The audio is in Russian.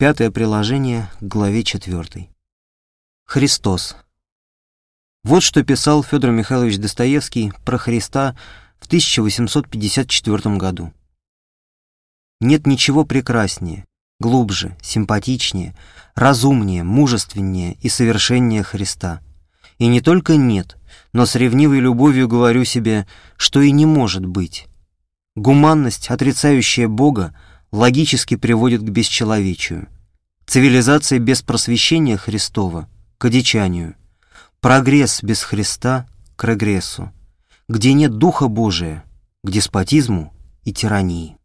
Пятое приложение к главе 4. Христос. Вот что писал Федор Михайлович Достоевский про Христа в 1854 году. Нет ничего прекраснее, глубже, симпатичнее, разумнее, мужественнее и совершеннее Христа. И не только нет, но с ревнивой любовью говорю себе, что и не может быть. Гуманность, отрицающая Бога, логически приводит к бесчеловечию. Цивилизация без просвещения Христова — к одичанию. Прогресс без Христа — к регрессу. Где нет Духа Божия — к деспотизму и тирании.